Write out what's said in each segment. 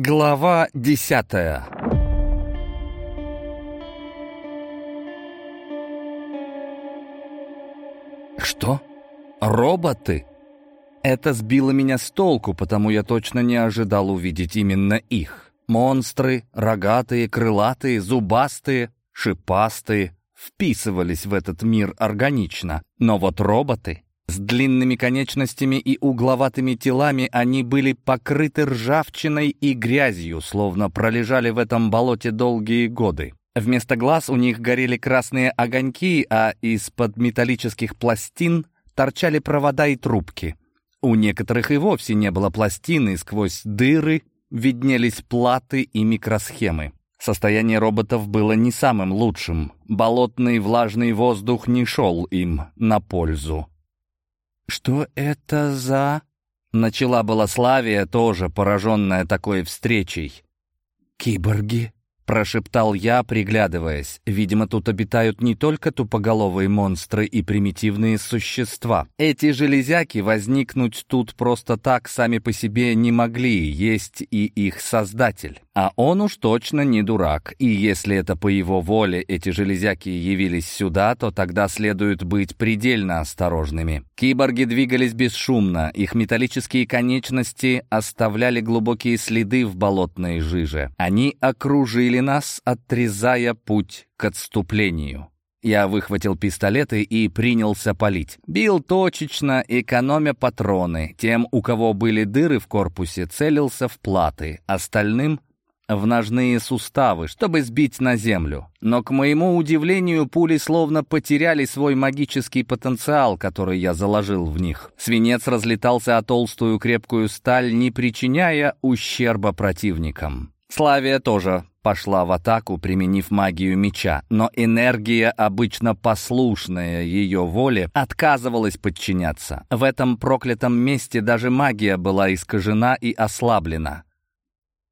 Глава десятая Что? Роботы? Это сбило меня с толку, потому я точно не ожидал увидеть именно их. Монстры, рогатые, крылатые, зубастые, шипастые, вписывались в этот мир органично. Но вот роботы с длинными конечностями и угловатыми телами они были покрыты ржавчиной и грязью, словно пролежали в этом болоте долгие годы. Вместо глаз у них горели красные огоньки, а из-под металлических пластин торчали провода и трубки. У некоторых и вовсе не было пластины, сквозь дыры виднелись платы и микросхемы. Состояние роботов было не самым лучшим. Болотный влажный воздух не шел им на пользу. «Что это за...» — начала была Славия, тоже пораженная такой встречей. «Киборги», Прошептал я, приглядываясь. Видимо, тут обитают не только тупоголовые монстры и примитивные существа. Эти железяки возникнуть тут просто так сами по себе не могли, есть и их создатель. А он уж точно не дурак, и если это по его воле эти железяки явились сюда, то тогда следует быть предельно осторожными. Киборги двигались бесшумно, их металлические конечности оставляли глубокие следы в болотной жиже. Они окружили остановили нас, отрезая путь к отступлению. Я выхватил пистолеты и принялся палить. Бил точечно, экономя патроны. Тем, у кого были дыры в корпусе, целился в платы, остальным — в ножные суставы, чтобы сбить на землю. Но, к моему удивлению, пули словно потеряли свой магический потенциал, который я заложил в них. Свинец разлетался о толстую крепкую сталь, не причиняя ущерба противникам. Славия тоже пошла в атаку, применив магию меча, но энергия, обычно послушная ее воле, отказывалась подчиняться. В этом проклятом месте даже магия была искажена и ослаблена.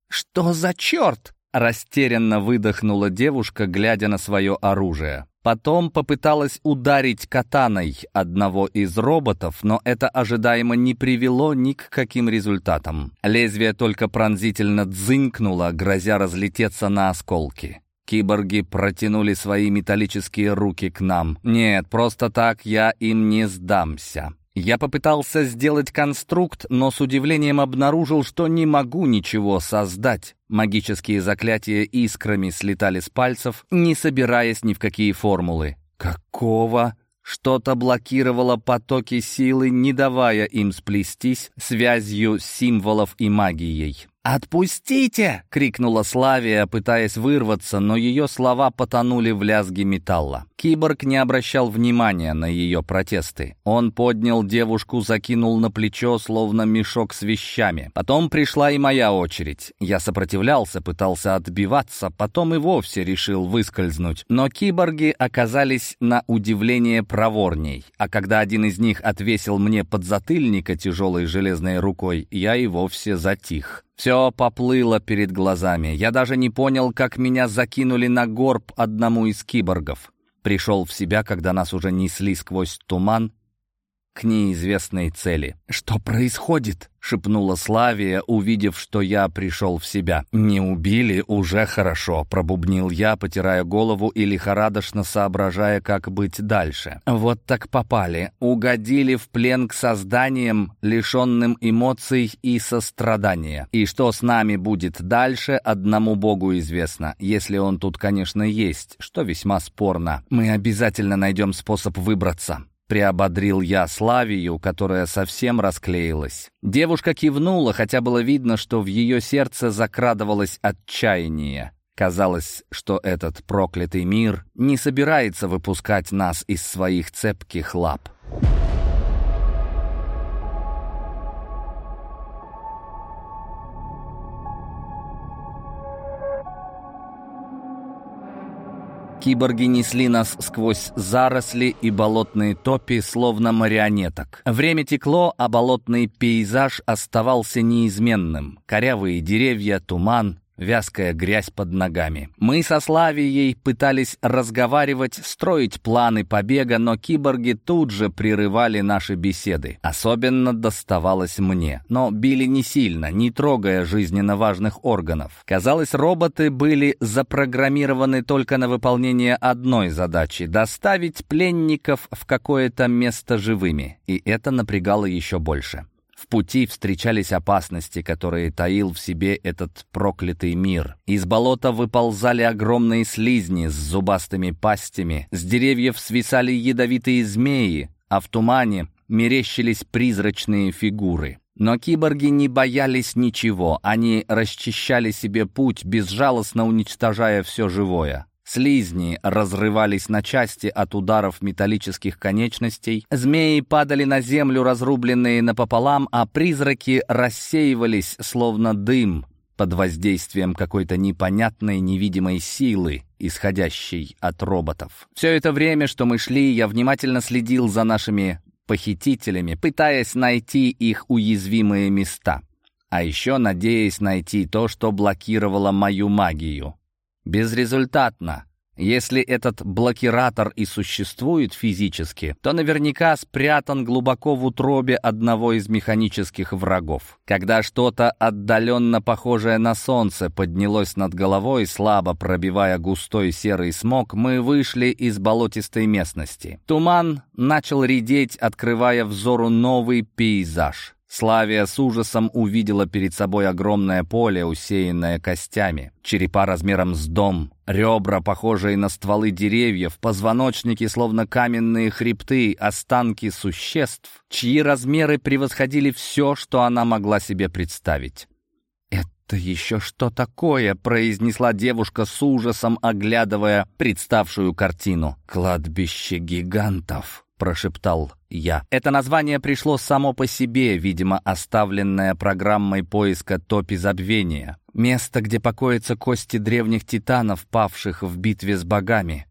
«Что за черт?» — растерянно выдохнула девушка, глядя на свое оружие. Потом попыталась ударить катаной одного из роботов, но это ожидаемо не привело ни к каким результатам. Лезвие только пронзительно дзынькнуло, грозя разлететься на осколки. Киборги протянули свои металлические руки к нам. «Нет, просто так я им не сдамся». Я попытался сделать конструкт, но с удивлением обнаружил, что не могу ничего создать. Магические заклятия искрами слетали с пальцев, не собираясь ни в какие формулы. Какого? Что-то блокировало потоки силы, не давая им сплестись связью символов и магией. «Отпустите!» — крикнула Славия, пытаясь вырваться, но ее слова потонули в лязге металла. Киборг не обращал внимания на ее протесты. Он поднял девушку, закинул на плечо, словно мешок с вещами. Потом пришла и моя очередь. Я сопротивлялся, пытался отбиваться, потом и вовсе решил выскользнуть. Но киборги оказались на удивление проворней. А когда один из них отвесил мне подзатыльника тяжелой железной рукой, я и вовсе затих. Все поплыло перед глазами. Я даже не понял, как меня закинули на горб одному из киборгов. Пришел в себя, когда нас уже несли сквозь туман, к неизвестной цели. «Что происходит?» — шепнула Славия, увидев, что я пришел в себя. «Не убили, уже хорошо», — пробубнил я, потирая голову и лихорадочно соображая, как быть дальше. «Вот так попали. Угодили в плен к созданиям, лишенным эмоций и сострадания. И что с нами будет дальше, одному Богу известно, если он тут, конечно, есть, что весьма спорно. Мы обязательно найдем способ выбраться» приободрил я Славию, которая совсем расклеилась. Девушка кивнула, хотя было видно, что в ее сердце закрадывалось отчаяние. Казалось, что этот проклятый мир не собирается выпускать нас из своих цепких лап. киборги несли нас сквозь заросли и болотные топи, словно марионеток. Время текло, а болотный пейзаж оставался неизменным. Корявые деревья, туман, Вязкая грязь под ногами. Мы со Славией пытались разговаривать, строить планы побега, но киборги тут же прерывали наши беседы. Особенно доставалось мне. Но били не сильно, не трогая жизненно важных органов. Казалось, роботы были запрограммированы только на выполнение одной задачи — доставить пленников в какое-то место живыми. И это напрягало еще больше. В пути встречались опасности, которые таил в себе этот проклятый мир. Из болота выползали огромные слизни с зубастыми пастями, с деревьев свисали ядовитые змеи, а в тумане мерещились призрачные фигуры. Но киборги не боялись ничего, они расчищали себе путь, безжалостно уничтожая все живое. Слизни разрывались на части от ударов металлических конечностей, змеи падали на землю, разрубленные напополам, а призраки рассеивались, словно дым, под воздействием какой-то непонятной невидимой силы, исходящей от роботов. Все это время, что мы шли, я внимательно следил за нашими похитителями, пытаясь найти их уязвимые места, а еще надеясь найти то, что блокировало мою магию. Безрезультатно. Если этот блокиратор и существует физически, то наверняка спрятан глубоко в утробе одного из механических врагов. Когда что-то отдаленно похожее на солнце поднялось над головой, слабо пробивая густой серый смог, мы вышли из болотистой местности. Туман начал редеть, открывая взору новый пейзаж. Славия с ужасом увидела перед собой огромное поле, усеянное костями. Черепа размером с дом, ребра, похожие на стволы деревьев, позвоночники, словно каменные хребты, останки существ, чьи размеры превосходили все, что она могла себе представить. «Это еще что такое?» — произнесла девушка с ужасом, оглядывая представшую картину. «Кладбище гигантов». — прошептал я. Это название пришло само по себе, видимо, оставленное программой поиска топи забвения. Место, где покоятся кости древних титанов, павших в битве с богами.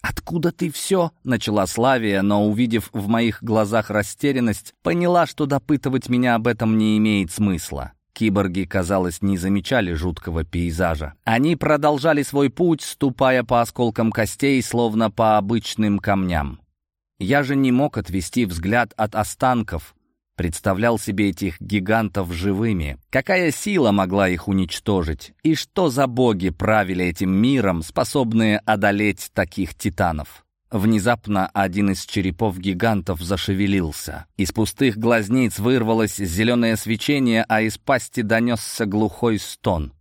«Откуда ты все?» — начала Славия, но, увидев в моих глазах растерянность, поняла, что допытывать меня об этом не имеет смысла. Киборги, казалось, не замечали жуткого пейзажа. Они продолжали свой путь, ступая по осколкам костей, словно по обычным камням. Я же не мог отвести взгляд от останков, представлял себе этих гигантов живыми. Какая сила могла их уничтожить? И что за боги правили этим миром, способные одолеть таких титанов? Внезапно один из черепов гигантов зашевелился. Из пустых глазниц вырвалось зеленое свечение, а из пасти донесся глухой стон.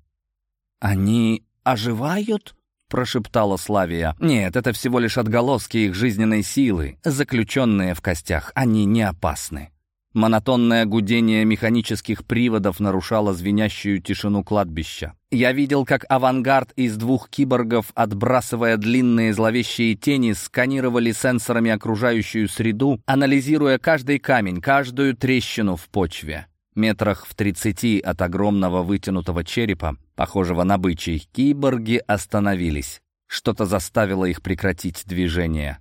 «Они оживают?» — прошептала Славия. «Нет, это всего лишь отголоски их жизненной силы, заключенные в костях. Они не опасны». Монотонное гудение механических приводов нарушало звенящую тишину кладбища. Я видел, как авангард из двух киборгов, отбрасывая длинные зловещие тени, сканировали сенсорами окружающую среду, анализируя каждый камень, каждую трещину в почве метрах в тридцати от огромного вытянутого черепа, похожего на бычий, киборги остановились. Что-то заставило их прекратить движение.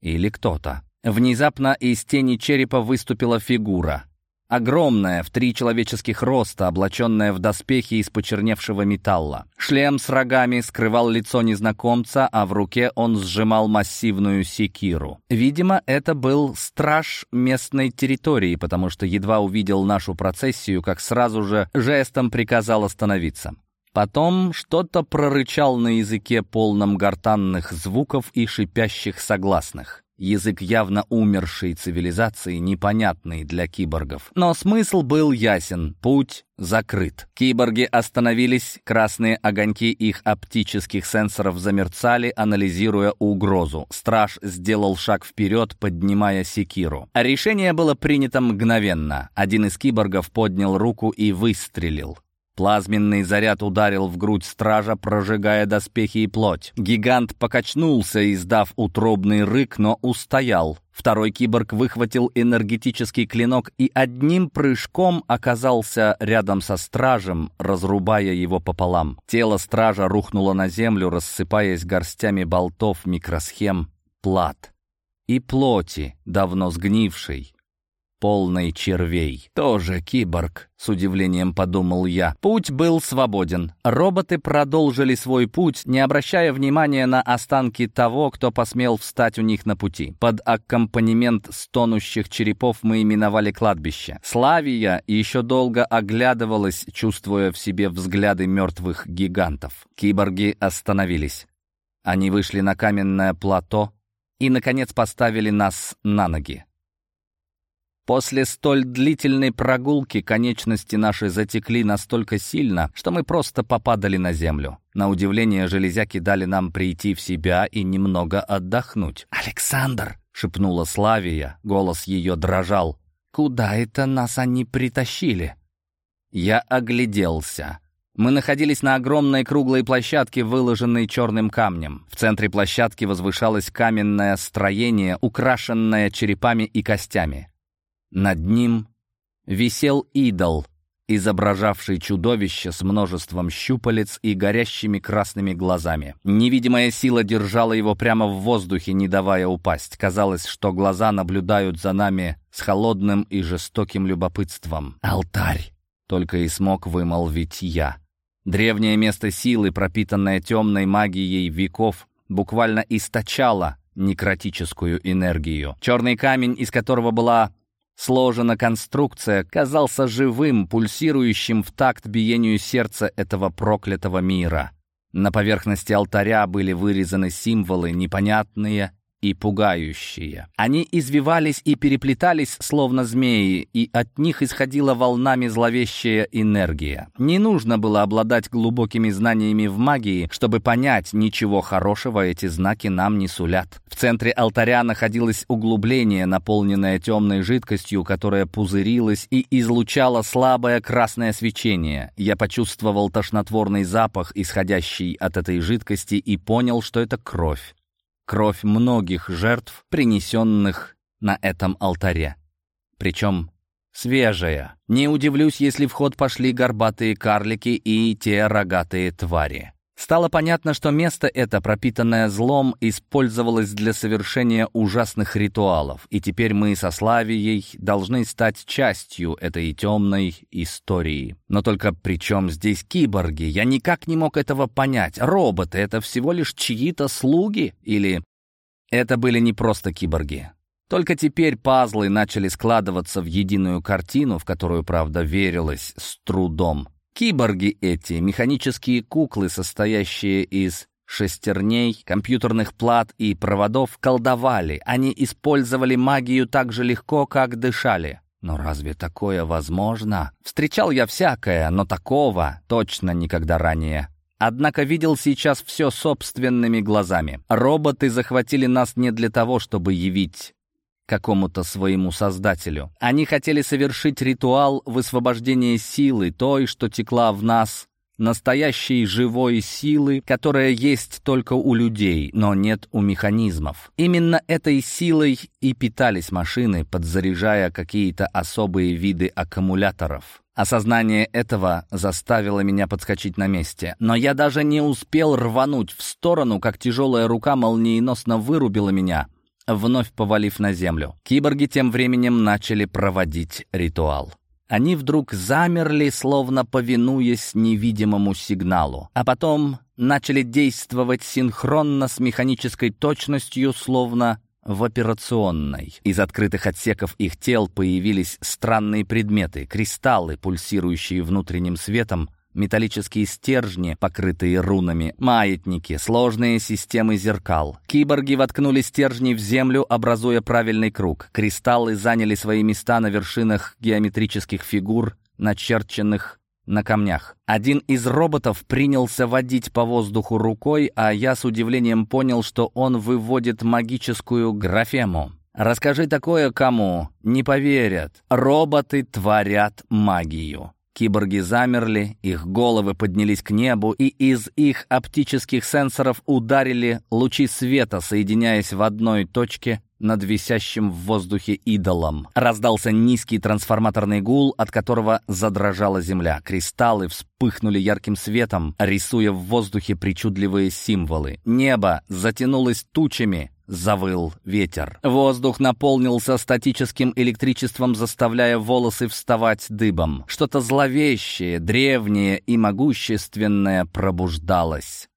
Или кто-то. Внезапно из тени черепа выступила фигура. Огромная, в три человеческих роста, облаченная в доспехи из почерневшего металла. Шлем с рогами скрывал лицо незнакомца, а в руке он сжимал массивную секиру. Видимо, это был страж местной территории, потому что едва увидел нашу процессию, как сразу же жестом приказал остановиться. Потом что-то прорычал на языке полном гортанных звуков и шипящих согласных язык явно умершей цивилизации, непонятный для киборгов. Но смысл был ясен, путь закрыт. Киборги остановились, красные огоньки их оптических сенсоров замерцали, анализируя угрозу. Страж сделал шаг вперед, поднимая секиру. Решение было принято мгновенно. Один из киборгов поднял руку и выстрелил. Плазменный заряд ударил в грудь стража, прожигая доспехи и плоть. Гигант покачнулся, издав утробный рык, но устоял. Второй киборг выхватил энергетический клинок и одним прыжком оказался рядом со стражем, разрубая его пополам. Тело стража рухнуло на землю, рассыпаясь горстями болтов, микросхем, плат и плоти, давно сгнившей полный червей. Тоже киборг, с удивлением подумал я. Путь был свободен. Роботы продолжили свой путь, не обращая внимания на останки того, кто посмел встать у них на пути. Под аккомпанемент стонущих черепов мы именовали кладбище. Славия еще долго оглядывалась, чувствуя в себе взгляды мертвых гигантов. Киборги остановились. Они вышли на каменное плато и, наконец, поставили нас на ноги. После столь длительной прогулки конечности наши затекли настолько сильно, что мы просто попадали на землю. На удивление железяки дали нам прийти в себя и немного отдохнуть. «Александр!» — шепнула Славия, голос ее дрожал. «Куда это нас они притащили?» Я огляделся. Мы находились на огромной круглой площадке, выложенной черным камнем. В центре площадки возвышалось каменное строение, украшенное черепами и костями. Над ним висел идол, изображавший чудовище с множеством щупалец и горящими красными глазами. Невидимая сила держала его прямо в воздухе, не давая упасть. Казалось, что глаза наблюдают за нами с холодным и жестоким любопытством. «Алтарь!» — только и смог вымолвить я. Древнее место силы, пропитанное темной магией веков, буквально источало некротическую энергию. Черный камень, из которого была Сложена конструкция казался живым, пульсирующим в такт биению сердца этого проклятого мира. На поверхности алтаря были вырезаны символы, непонятные и пугающие. Они извивались и переплетались, словно змеи, и от них исходила волнами зловещая энергия. Не нужно было обладать глубокими знаниями в магии, чтобы понять, ничего хорошего эти знаки нам не сулят. В центре алтаря находилось углубление, наполненное темной жидкостью, которая пузырилась и излучала слабое красное свечение. Я почувствовал тошнотворный запах, исходящий от этой жидкости, и понял, что это кровь кровь многих жертв, принесенных на этом алтаре. Причем свежая. Не удивлюсь, если в ход пошли горбатые карлики и те рогатые твари. Стало понятно, что место это, пропитанное злом, использовалось для совершения ужасных ритуалов, и теперь мы со Славией должны стать частью этой темной истории. Но только при чем здесь киборги? Я никак не мог этого понять. Роботы — это всего лишь чьи-то слуги? Или это были не просто киборги? Только теперь пазлы начали складываться в единую картину, в которую, правда, верилось с трудом. Киборги эти, механические куклы, состоящие из шестерней, компьютерных плат и проводов, колдовали. Они использовали магию так же легко, как дышали. Но разве такое возможно? Встречал я всякое, но такого точно никогда ранее. Однако видел сейчас все собственными глазами. Роботы захватили нас не для того, чтобы явить какому-то своему создателю. Они хотели совершить ритуал высвобождения силы, той, что текла в нас, настоящей живой силы, которая есть только у людей, но нет у механизмов. Именно этой силой и питались машины, подзаряжая какие-то особые виды аккумуляторов. Осознание этого заставило меня подскочить на месте. Но я даже не успел рвануть в сторону, как тяжелая рука молниеносно вырубила меня — вновь повалив на землю. Киборги тем временем начали проводить ритуал. Они вдруг замерли, словно повинуясь невидимому сигналу, а потом начали действовать синхронно с механической точностью, словно в операционной. Из открытых отсеков их тел появились странные предметы, кристаллы, пульсирующие внутренним светом, металлические стержни, покрытые рунами, маятники, сложные системы зеркал. Киборги воткнули стержни в землю, образуя правильный круг. Кристаллы заняли свои места на вершинах геометрических фигур, начерченных на камнях. Один из роботов принялся водить по воздуху рукой, а я с удивлением понял, что он выводит магическую графему. «Расскажи такое кому, не поверят. Роботы творят магию». Киборги замерли, их головы поднялись к небу, и из их оптических сенсоров ударили лучи света, соединяясь в одной точке над висящим в воздухе идолом. Раздался низкий трансформаторный гул, от которого задрожала земля. Кристаллы вспыхнули ярким светом, рисуя в воздухе причудливые символы. Небо затянулось тучами, завыл ветер. Воздух наполнился статическим электричеством, заставляя волосы вставать дыбом. Что-то зловещее, древнее и могущественное пробуждалось.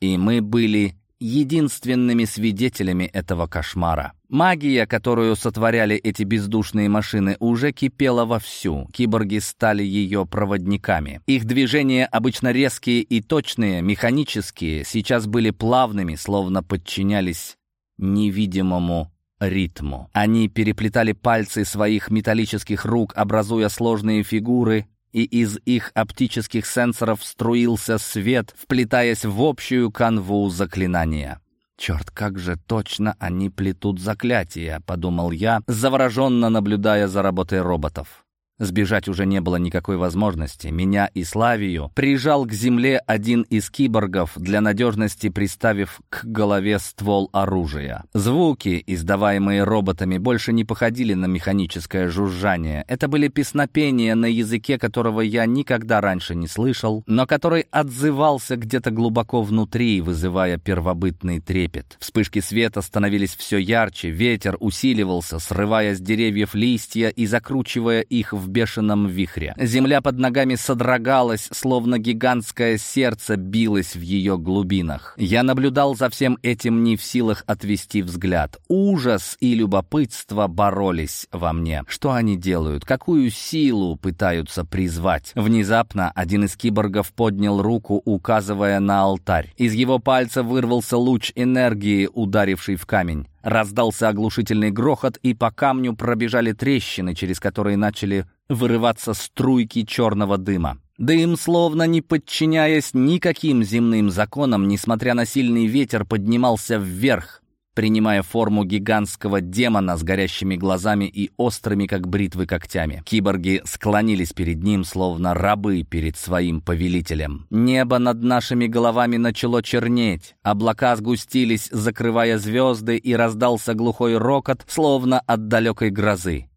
И мы были единственными свидетелями этого кошмара. Магия, которую сотворяли эти бездушные машины, уже кипела вовсю. Киборги стали ее проводниками. Их движения, обычно резкие и точные, механические, сейчас были плавными, словно подчинялись невидимому ритму. Они переплетали пальцы своих металлических рук, образуя сложные фигуры, и из их оптических сенсоров струился свет, вплетаясь в общую канву заклинания. «Черт, как же точно они плетут заклятия», — подумал я, завороженно наблюдая за работой роботов. Сбежать уже не было никакой возможности. Меня и Славию прижал к земле один из киборгов, для надежности приставив к голове ствол оружия. Звуки, издаваемые роботами, больше не походили на механическое жужжание. Это были песнопения, на языке которого я никогда раньше не слышал, но который отзывался где-то глубоко внутри, вызывая первобытный трепет. Вспышки света становились все ярче, ветер усиливался, срывая с деревьев листья и закручивая их в бешеном вихре. Земля под ногами содрогалась, словно гигантское сердце билось в ее глубинах. Я наблюдал за всем этим не в силах отвести взгляд. Ужас и любопытство боролись во мне. Что они делают? Какую силу пытаются призвать? Внезапно один из киборгов поднял руку, указывая на алтарь. Из его пальца вырвался луч энергии, ударивший в камень. Раздался оглушительный грохот, и по камню пробежали трещины, через которые начали вырываться струйки черного дыма. Дым, словно не подчиняясь никаким земным законам, несмотря на сильный ветер, поднимался вверх, принимая форму гигантского демона с горящими глазами и острыми, как бритвы, когтями. Киборги склонились перед ним, словно рабы перед своим повелителем. Небо над нашими головами начало чернеть, облака сгустились, закрывая звезды, и раздался глухой рокот, словно от далекой грозы.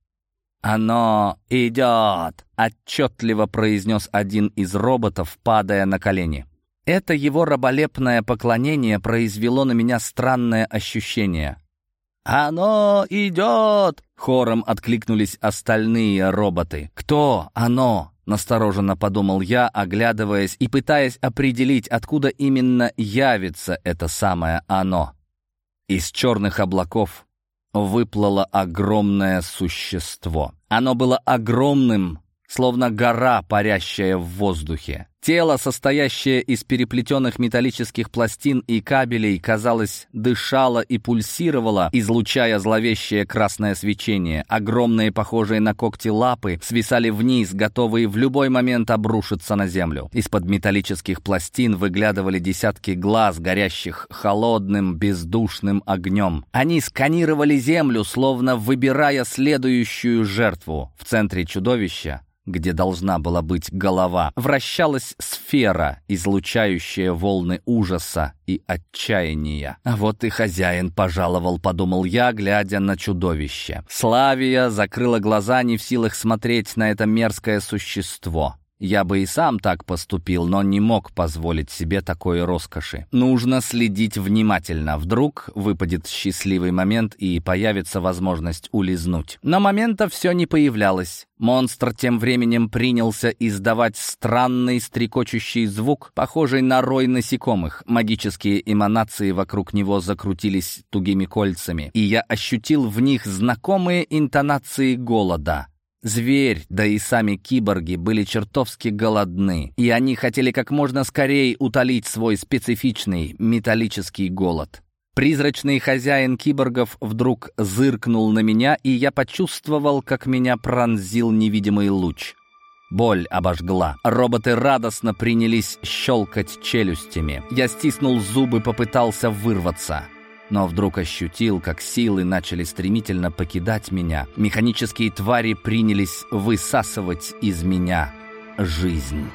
«Оно идет!» — отчетливо произнес один из роботов, падая на колени. Это его раболепное поклонение произвело на меня странное ощущение. «Оно идет!» — хором откликнулись остальные роботы. «Кто оно?» — настороженно подумал я, оглядываясь и пытаясь определить, откуда именно явится это самое «оно». Из черных облаков выплыло огромное существо. Оно было огромным, словно гора, парящая в воздухе. Тело, состоящее из переплетенных металлических пластин и кабелей, казалось, дышало и пульсировало, излучая зловещее красное свечение. Огромные, похожие на когти лапы, свисали вниз, готовые в любой момент обрушиться на землю. Из-под металлических пластин выглядывали десятки глаз, горящих холодным, бездушным огнем. Они сканировали землю, словно выбирая следующую жертву. В центре чудовища где должна была быть голова, вращалась появилась сфера, излучающая волны ужаса и отчаяния. «А вот и хозяин пожаловал», — подумал я, глядя на чудовище. Славия закрыла глаза, не в силах смотреть на это мерзкое существо. Я бы и сам так поступил, но не мог позволить себе такой роскоши. Нужно следить внимательно. Вдруг выпадет счастливый момент и появится возможность улизнуть. На момента все не появлялось. Монстр тем временем принялся издавать странный стрекочущий звук, похожий на рой насекомых. Магические эманации вокруг него закрутились тугими кольцами, и я ощутил в них знакомые интонации голода — Зверь, да и сами киборги были чертовски голодны, и они хотели как можно скорее утолить свой специфичный металлический голод. Призрачный хозяин киборгов вдруг зыркнул на меня, и я почувствовал, как меня пронзил невидимый луч. Боль обожгла. Роботы радостно принялись щелкать челюстями. Я стиснул зубы, попытался вырваться но вдруг ощутил, как силы начали стремительно покидать меня. Механические твари принялись высасывать из меня жизнь.